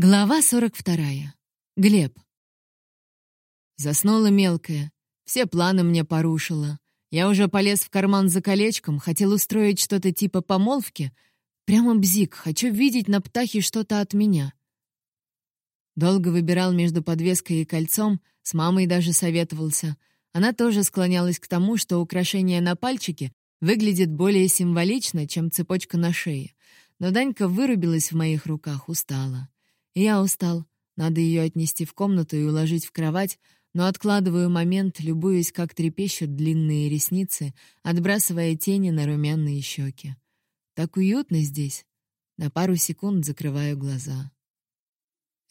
Глава 42. Глеб. Заснула мелкая. Все планы мне порушила. Я уже полез в карман за колечком, хотел устроить что-то типа помолвки. Прямо бзик, хочу видеть на птахе что-то от меня. Долго выбирал между подвеской и кольцом, с мамой даже советовался. Она тоже склонялась к тому, что украшение на пальчике выглядит более символично, чем цепочка на шее. Но Данька вырубилась в моих руках, устала. Я устал. Надо ее отнести в комнату и уложить в кровать, но откладываю момент, любуясь, как трепещут длинные ресницы, отбрасывая тени на румяные щеки. Так уютно здесь. На пару секунд закрываю глаза.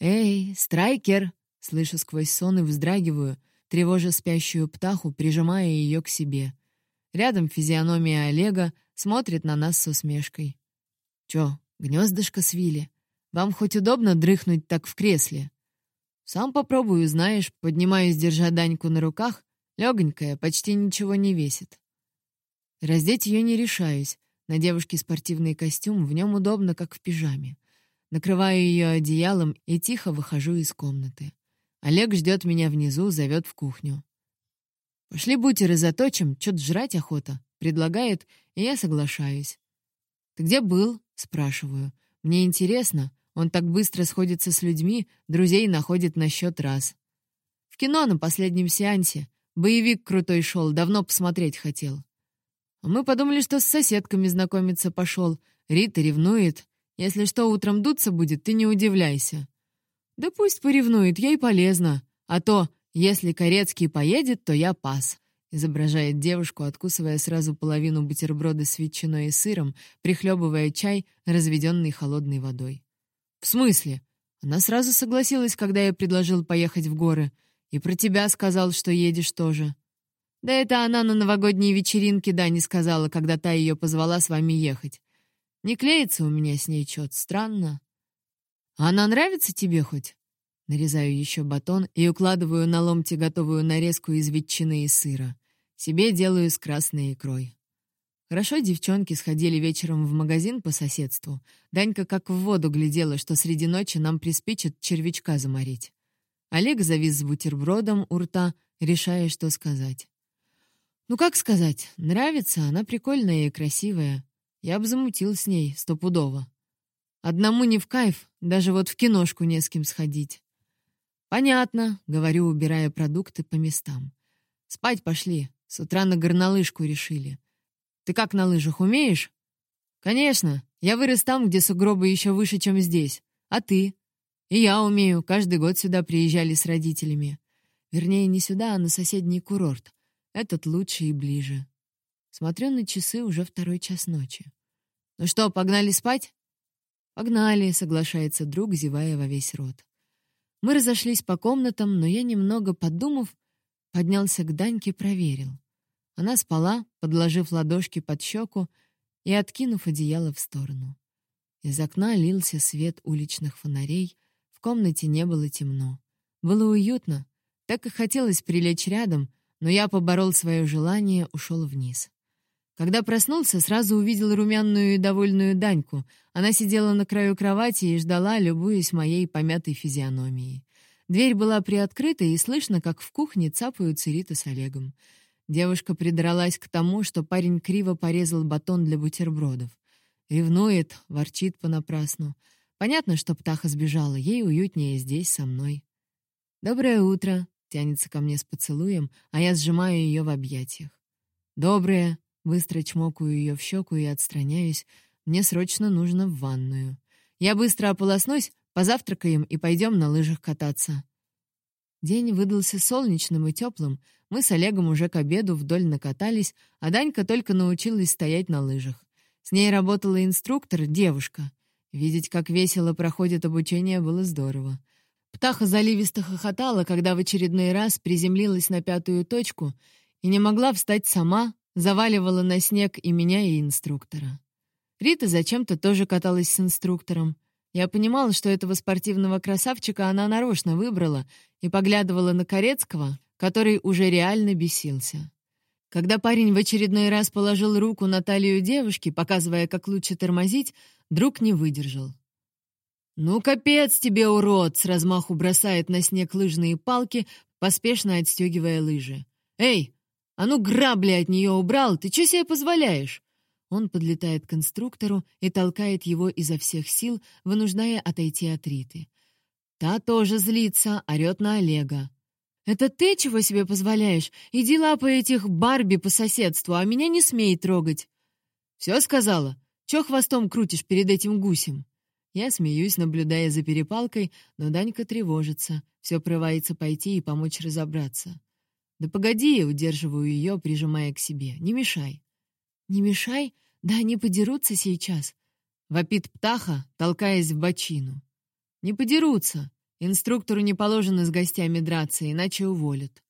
«Эй, страйкер!» — слышу сквозь сон и вздрагиваю, тревожа спящую птаху, прижимая ее к себе. Рядом физиономия Олега смотрит на нас с усмешкой. «Чё, гнездышко свили?» Вам хоть удобно дрыхнуть так в кресле? Сам попробую, знаешь, поднимаюсь, держа Даньку на руках, легонькая, почти ничего не весит. Раздеть ее не решаюсь. На девушке спортивный костюм, в нем удобно, как в пижаме. Накрываю ее одеялом и тихо выхожу из комнаты. Олег ждет меня внизу, зовет в кухню. «Пошли бутеры заточим, что-то жрать охота», — предлагает, и я соглашаюсь. «Ты где был?» — спрашиваю. «Мне интересно, он так быстро сходится с людьми, друзей находит на счет раз. В кино на последнем сеансе. Боевик крутой шел, давно посмотреть хотел. Мы подумали, что с соседками знакомиться пошел. Рита ревнует. Если что, утром дуться будет, ты не удивляйся. Да пусть поревнует, ей полезно. А то, если Корецкий поедет, то я пас. Изображает девушку, откусывая сразу половину бутерброда с ветчиной и сыром, прихлебывая чай, разведенный холодной водой. «В смысле?» Она сразу согласилась, когда я предложил поехать в горы. И про тебя сказал, что едешь тоже. Да это она на новогодней вечеринке Дани сказала, когда та ее позвала с вами ехать. Не клеится у меня с ней чё-то, странно. А она нравится тебе хоть? Нарезаю еще батон и укладываю на ломти готовую нарезку из ветчины и сыра. Себе делаю с красной икрой. Хорошо девчонки сходили вечером в магазин по соседству. Данька как в воду глядела, что среди ночи нам приспичит червячка заморить. Олег завис с бутербродом у рта, решая, что сказать. «Ну как сказать? Нравится, она прикольная и красивая. Я бы замутил с ней стопудово. Одному не в кайф, даже вот в киношку не с кем сходить». «Понятно», — говорю, убирая продукты по местам. «Спать пошли. С утра на горнолыжку решили. Ты как на лыжах умеешь? Конечно. Я вырос там, где сугробы еще выше, чем здесь. А ты? И я умею. Каждый год сюда приезжали с родителями. Вернее, не сюда, а на соседний курорт. Этот лучше и ближе. Смотрю на часы уже второй час ночи. Ну что, погнали спать? Погнали, соглашается друг, зевая во весь рот. Мы разошлись по комнатам, но я, немного подумав, поднялся к Даньке, проверил. Она спала, подложив ладошки под щеку и откинув одеяло в сторону. Из окна лился свет уличных фонарей, в комнате не было темно. Было уютно, так и хотелось прилечь рядом, но я поборол свое желание, ушел вниз. Когда проснулся, сразу увидел румяную и довольную Даньку. Она сидела на краю кровати и ждала, любуясь моей помятой физиономией. Дверь была приоткрыта, и слышно, как в кухне цапаются Рита с Олегом. Девушка придралась к тому, что парень криво порезал батон для бутербродов. Ревнует, ворчит понапрасну. Понятно, что птаха сбежала, ей уютнее здесь, со мной. «Доброе утро», — тянется ко мне с поцелуем, а я сжимаю ее в объятиях. «Доброе», — быстро чмокаю ее в щеку и отстраняюсь. Мне срочно нужно в ванную. Я быстро ополоснусь, позавтракаем и пойдем на лыжах кататься. День выдался солнечным и теплым. Мы с Олегом уже к обеду вдоль накатались, а Данька только научилась стоять на лыжах. С ней работала инструктор, девушка. Видеть, как весело проходит обучение, было здорово. Птаха заливисто хохотала, когда в очередной раз приземлилась на пятую точку и не могла встать сама, заваливала на снег и меня, и инструктора. Рита зачем-то тоже каталась с инструктором. Я понимала, что этого спортивного красавчика она нарочно выбрала и поглядывала на Корецкого, который уже реально бесился. Когда парень в очередной раз положил руку на талию девушки, показывая, как лучше тормозить, друг не выдержал. «Ну, капец тебе, урод!» — с размаху бросает на снег лыжные палки, поспешно отстегивая лыжи. «Эй, а ну грабли от нее убрал, ты что себе позволяешь?» Он подлетает к инструктору и толкает его изо всех сил, вынуждая отойти от Риты. Та тоже злится, орёт на Олега. «Это ты чего себе позволяешь? Иди лапай этих Барби по соседству, а меня не смей трогать!» «Все сказала? Чё хвостом крутишь перед этим гусем?» Я смеюсь, наблюдая за перепалкой, но Данька тревожится, все прывается пойти и помочь разобраться. «Да погоди!» — удерживаю ее, прижимая к себе. «Не мешай!» «Не мешай? Да они подерутся сейчас!» — вопит птаха, толкаясь в бочину. «Не подерутся! Инструктору не положено с гостями драться, иначе уволят».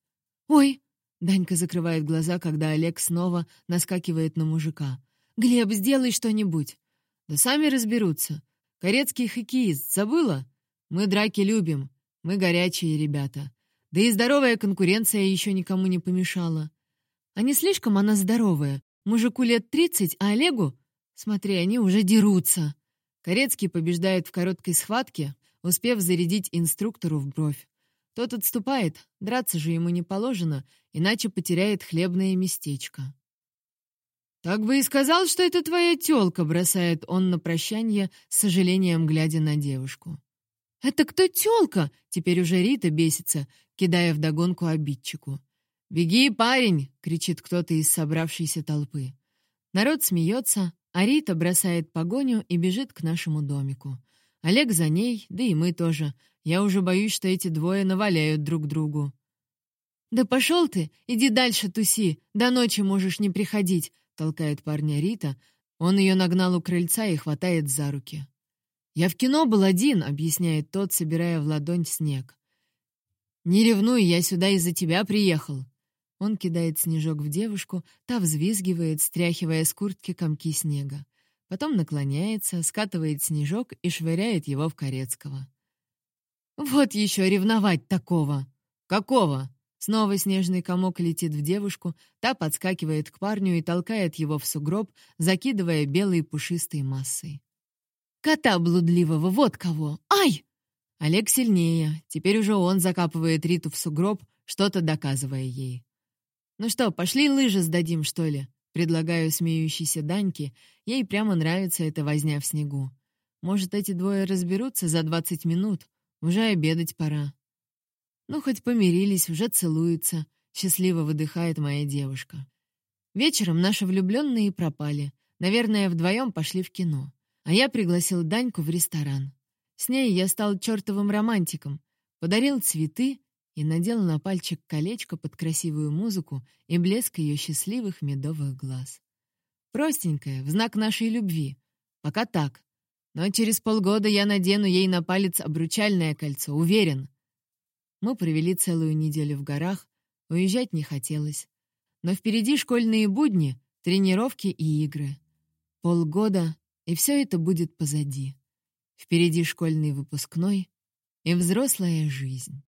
«Ой!» — Данька закрывает глаза, когда Олег снова наскакивает на мужика. «Глеб, сделай что-нибудь!» «Да сами разберутся. Корецкий хоккеист, забыла? Мы драки любим, мы горячие ребята. Да и здоровая конкуренция еще никому не помешала. А не слишком она здоровая. Мужику лет тридцать, а Олегу... Смотри, они уже дерутся. Корецкий побеждает в короткой схватке, успев зарядить инструктору в бровь. Тот отступает, драться же ему не положено, иначе потеряет хлебное местечко. «Так бы и сказал, что это твоя тёлка», — бросает он на прощание, с сожалением глядя на девушку. «Это кто тёлка?» — теперь уже Рита бесится, кидая вдогонку обидчику. «Беги, парень!» — кричит кто-то из собравшейся толпы. Народ смеется, а Рита бросает погоню и бежит к нашему домику. Олег за ней, да и мы тоже. Я уже боюсь, что эти двое наваляют друг другу. «Да пошел ты! Иди дальше туси! До ночи можешь не приходить!» толкает парня Рита. Он ее нагнал у крыльца и хватает за руки. «Я в кино был один», — объясняет тот, собирая в ладонь снег. «Не ревнуй, я сюда из-за тебя приехал». Он кидает снежок в девушку, та взвизгивает, стряхивая с куртки комки снега. Потом наклоняется, скатывает снежок и швыряет его в Корецкого. «Вот еще ревновать такого!» «Какого?» Снова снежный комок летит в девушку, та подскакивает к парню и толкает его в сугроб, закидывая белой пушистой массой. «Кота блудливого, вот кого! Ай!» Олег сильнее, теперь уже он закапывает Риту в сугроб, что-то доказывая ей. «Ну что, пошли лыжи сдадим, что ли?» Предлагаю смеющейся Даньке, ей прямо нравится эта возня в снегу. Может, эти двое разберутся за двадцать минут? Уже обедать пора. Ну, хоть помирились, уже целуются. Счастливо выдыхает моя девушка. Вечером наши влюбленные пропали. Наверное, вдвоем пошли в кино. А я пригласил Даньку в ресторан. С ней я стал чертовым романтиком. Подарил цветы и надел на пальчик колечко под красивую музыку и блеск ее счастливых медовых глаз. Простенькое, в знак нашей любви. Пока так. Но через полгода я надену ей на палец обручальное кольцо, уверен. Мы провели целую неделю в горах, уезжать не хотелось. Но впереди школьные будни, тренировки и игры. Полгода, и все это будет позади. Впереди школьный выпускной и взрослая жизнь.